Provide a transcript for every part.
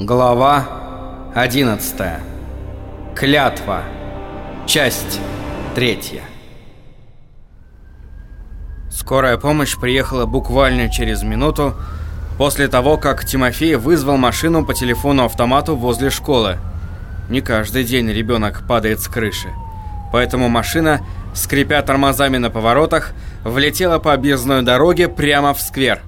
Глава 11. Клятва. Часть 3. Скорая помощь приехала буквально через минуту после того, как Тимофей вызвал машину по телефону-автомату возле школы. Не каждый день ребенок падает с крыши. Поэтому машина, скрипя тормозами на поворотах, влетела по объездной дороге прямо в сквер.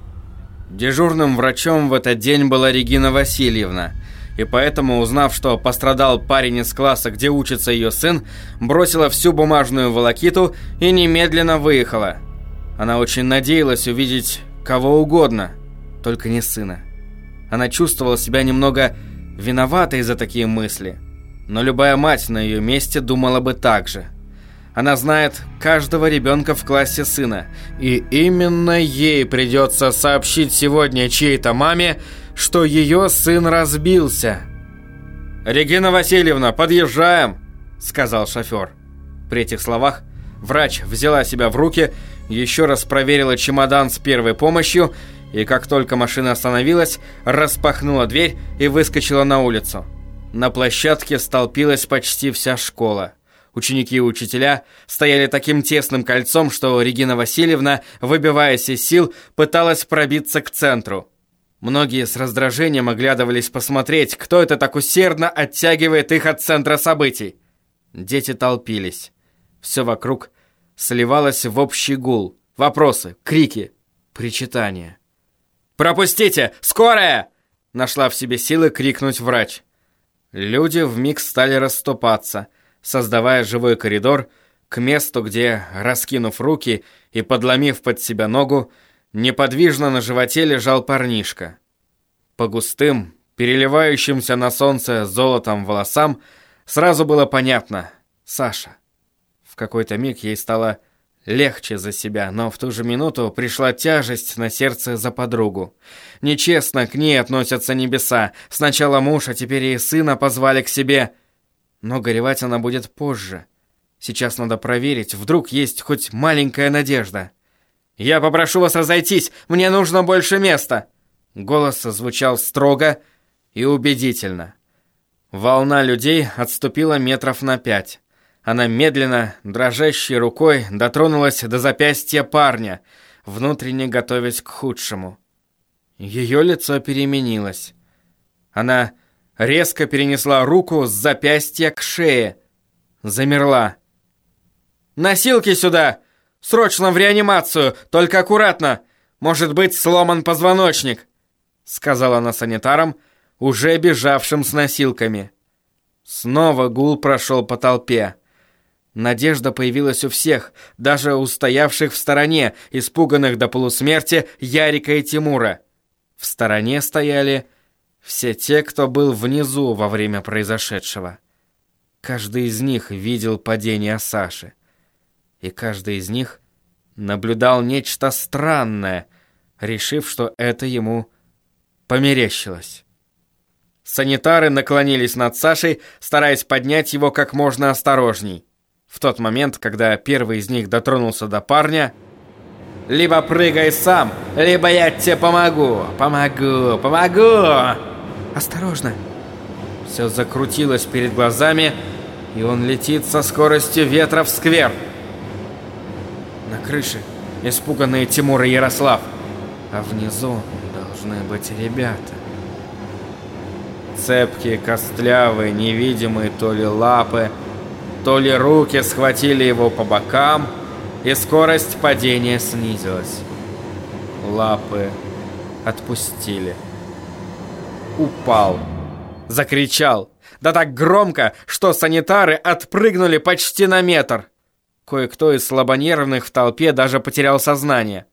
Дежурным врачом в этот день была Регина Васильевна, и поэтому, узнав, что пострадал парень из класса, где учится ее сын, бросила всю бумажную волокиту и немедленно выехала. Она очень надеялась увидеть кого угодно, только не сына. Она чувствовала себя немного виноватой за такие мысли, но любая мать на ее месте думала бы так же – она знает каждого ребенка в классе сына. И именно ей придется сообщить сегодня чьей-то маме, что ее сын разбился. «Регина Васильевна, подъезжаем!» – сказал шофер. При этих словах врач взяла себя в руки, еще раз проверила чемодан с первой помощью и, как только машина остановилась, распахнула дверь и выскочила на улицу. На площадке столпилась почти вся школа. Ученики и учителя стояли таким тесным кольцом, что Регина Васильевна, выбиваясь из сил, пыталась пробиться к центру. Многие с раздражением оглядывались посмотреть, кто это так усердно оттягивает их от центра событий. Дети толпились. Все вокруг сливалось в общий гул. Вопросы, крики, причитания. «Пропустите! Скорая!» Нашла в себе силы крикнуть врач. Люди вмиг стали расступаться – создавая живой коридор к месту, где, раскинув руки и подломив под себя ногу, неподвижно на животе лежал парнишка. По густым, переливающимся на солнце золотом волосам сразу было понятно — Саша. В какой-то миг ей стало легче за себя, но в ту же минуту пришла тяжесть на сердце за подругу. Нечестно к ней относятся небеса. Сначала муж, а теперь и сына позвали к себе. Но горевать она будет позже. Сейчас надо проверить, вдруг есть хоть маленькая надежда. «Я попрошу вас разойтись, мне нужно больше места!» Голос звучал строго и убедительно. Волна людей отступила метров на пять. Она медленно, дрожащей рукой дотронулась до запястья парня, внутренне готовясь к худшему. Ее лицо переменилось. Она резко перенесла руку с запястья к шее. Замерла. «Носилки сюда! Срочно в реанимацию! Только аккуратно! Может быть, сломан позвоночник!» Сказала она санитарам, уже бежавшим с носилками. Снова гул прошел по толпе. Надежда появилась у всех, даже у стоявших в стороне, испуганных до полусмерти Ярика и Тимура. В стороне стояли все те, кто был внизу во время произошедшего. Каждый из них видел падение Саши. И каждый из них наблюдал нечто странное, решив, что это ему померещилось. Санитары наклонились над Сашей, стараясь поднять его как можно осторожней. В тот момент, когда первый из них дотронулся до парня, «Либо прыгай сам, либо я тебе помогу, помогу, помогу!» Осторожно!» Все закрутилось перед глазами, и он летит со скоростью ветра в сквер. На крыше испуганные Тимур и Ярослав, а внизу должны быть ребята. Цепкие, костлявые, невидимые то ли лапы, то ли руки схватили его по бокам, и скорость падения снизилась. Лапы отпустили упал. Закричал. Да так громко, что санитары отпрыгнули почти на метр. Кое-кто из слабонервных в толпе даже потерял сознание.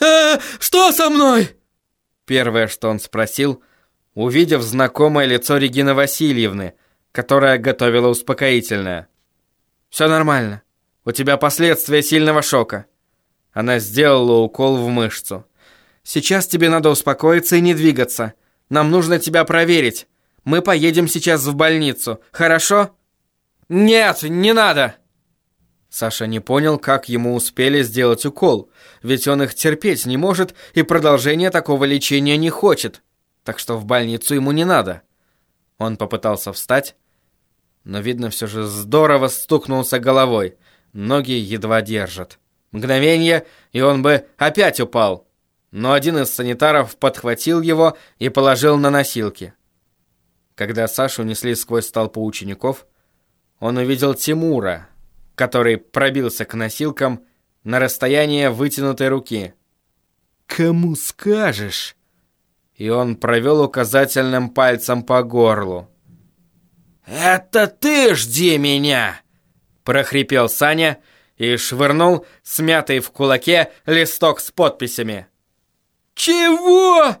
«Э, что со мной?» Первое, что он спросил, увидев знакомое лицо Регины Васильевны, которая готовила успокоительное. «Все нормально. У тебя последствия сильного шока». Она сделала укол в мышцу. «Сейчас тебе надо успокоиться и не двигаться. Нам нужно тебя проверить. Мы поедем сейчас в больницу, хорошо?» «Нет, не надо!» Саша не понял, как ему успели сделать укол, ведь он их терпеть не может и продолжения такого лечения не хочет, так что в больницу ему не надо. Он попытался встать, но, видно, все же здорово стукнулся головой. Ноги едва держат. Мгновение, и он бы опять упал. Но один из санитаров подхватил его и положил на носилки. Когда Сашу несли сквозь толпу учеников, он увидел Тимура, который пробился к носилкам на расстояние вытянутой руки. «Кому скажешь?» И он провел указательным пальцем по горлу. «Это ты жди меня!» прохрипел Саня и швырнул смятый в кулаке листок с подписями. «Чего?»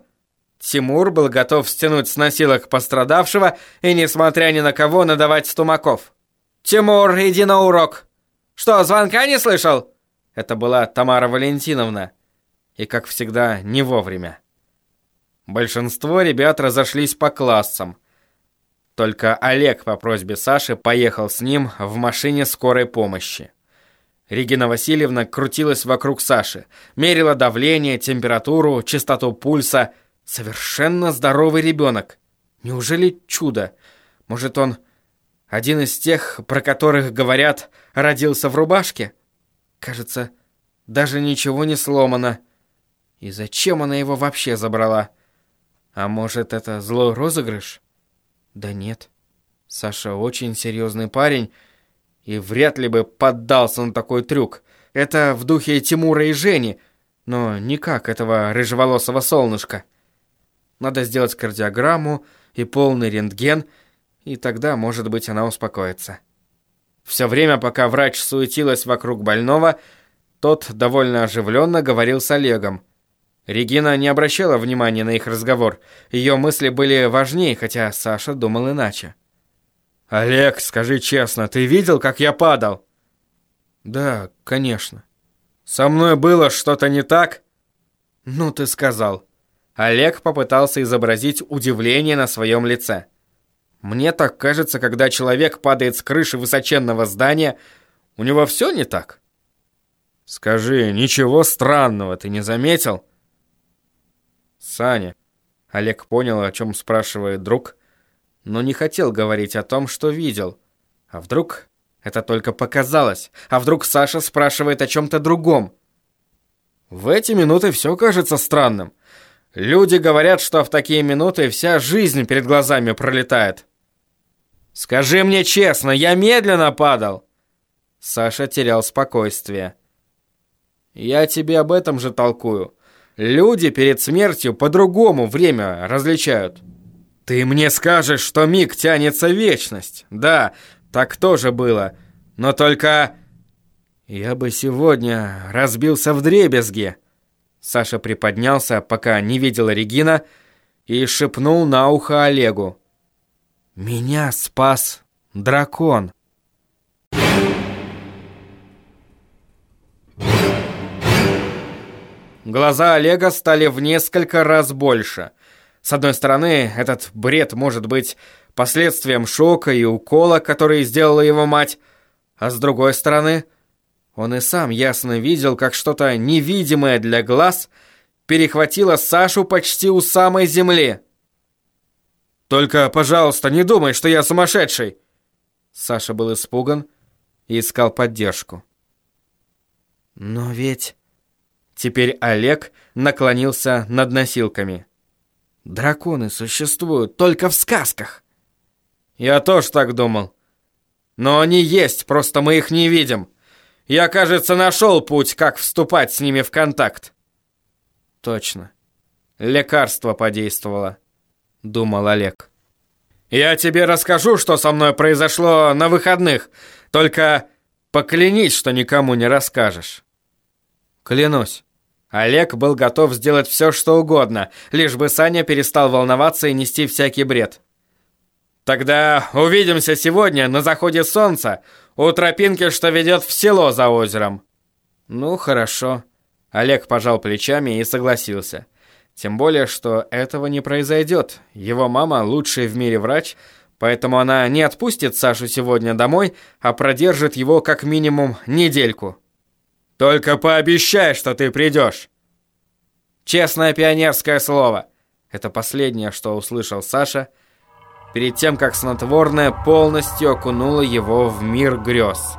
Тимур был готов стянуть с носилок пострадавшего и, несмотря ни на кого, надавать стумаков. «Тимур, иди на урок!» «Что, звонка не слышал?» Это была Тамара Валентиновна. И, как всегда, не вовремя. Большинство ребят разошлись по классам. Только Олег по просьбе Саши поехал с ним в машине скорой помощи. Регина Васильевна крутилась вокруг Саши, мерила давление, температуру, частоту пульса. Совершенно здоровый ребенок. Неужели чудо? Может, он один из тех, про которых говорят, родился в рубашке? Кажется, даже ничего не сломано. И зачем она его вообще забрала? А может, это злой розыгрыш? Да нет. Саша очень серьезный парень и вряд ли бы поддался на такой трюк. Это в духе Тимура и Жени, но никак этого рыжеволосого солнышка. Надо сделать кардиограмму и полный рентген, и тогда, может быть, она успокоится. Все время, пока врач суетилась вокруг больного, тот довольно оживленно говорил с Олегом – Регина не обращала внимания на их разговор. Ее мысли были важнее, хотя Саша думал иначе. «Олег, скажи честно, ты видел, как я падал?» «Да, конечно». «Со мной было что-то не так?» «Ну, ты сказал». Олег попытался изобразить удивление на своем лице. «Мне так кажется, когда человек падает с крыши высоченного здания, у него все не так?» «Скажи, ничего странного ты не заметил?» «Саня». Олег понял, о чем спрашивает друг, но не хотел говорить о том, что видел. А вдруг это только показалось? А вдруг Саша спрашивает о чем-то другом? В эти минуты все кажется странным. Люди говорят, что в такие минуты вся жизнь перед глазами пролетает. «Скажи мне честно, я медленно падал!» Саша терял спокойствие. «Я тебе об этом же толкую. Люди перед смертью по-другому время различают. Ты мне скажешь, что миг тянется вечность. Да, так тоже было. Но только... Я бы сегодня разбился в дребезге. Саша приподнялся, пока не видела Регина, и шепнул на ухо Олегу. «Меня спас дракон». Глаза Олега стали в несколько раз больше. С одной стороны, этот бред может быть последствием шока и укола, который сделала его мать, а с другой стороны, он и сам ясно видел, как что-то невидимое для глаз перехватило Сашу почти у самой земли. «Только, пожалуйста, не думай, что я сумасшедший!» Саша был испуган и искал поддержку. «Но ведь...» Теперь Олег наклонился над носилками. «Драконы существуют только в сказках!» «Я тоже так думал. Но они есть, просто мы их не видим. Я, кажется, нашел путь, как вступать с ними в контакт». «Точно. Лекарство подействовало», — думал Олег. «Я тебе расскажу, что со мной произошло на выходных, только поклянись, что никому не расскажешь». «Клянусь». Олег был готов сделать все, что угодно, лишь бы Саня перестал волноваться и нести всякий бред. «Тогда увидимся сегодня на заходе солнца у тропинки, что ведет в село за озером». «Ну, хорошо». Олег пожал плечами и согласился. Тем более, что этого не произойдет. Его мама лучший в мире врач, поэтому она не отпустит Сашу сегодня домой, а продержит его как минимум недельку. Только пообещай, что ты придешь. Честное пионерское слово. Это последнее, что услышал Саша, перед тем, как снотворное полностью окунуло его в мир грез.